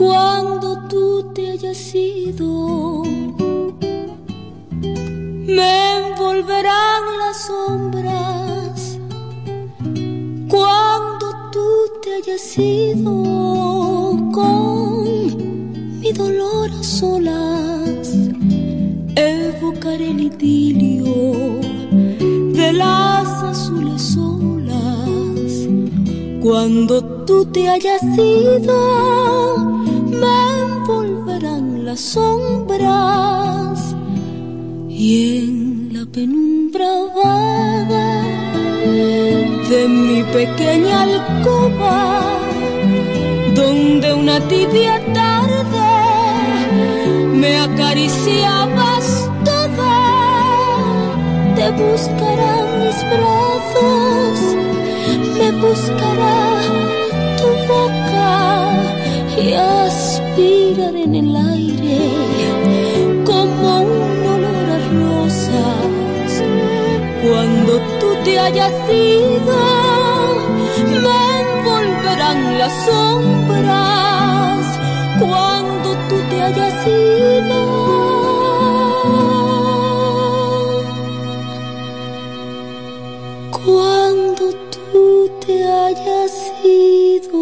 Cuando tú te hayas ido, me envolverán las sombras. Cuando tú te hayas ido con mi dolor a solas, evocaré el idilio de las azules olas. Cuando tú te hayas ido, las sombras y en la penumbra vaga de mi pequeña alcoba, donde una tibia tarde me acariciabas toda, te buscarán mis brazos, me buscará tu boca y respirar en el aire como un olor a rosas. Cuando tú te hayas ido, me envolverán las sombras. Cuando tú te hayas ido. Cuando tú te hayas ido.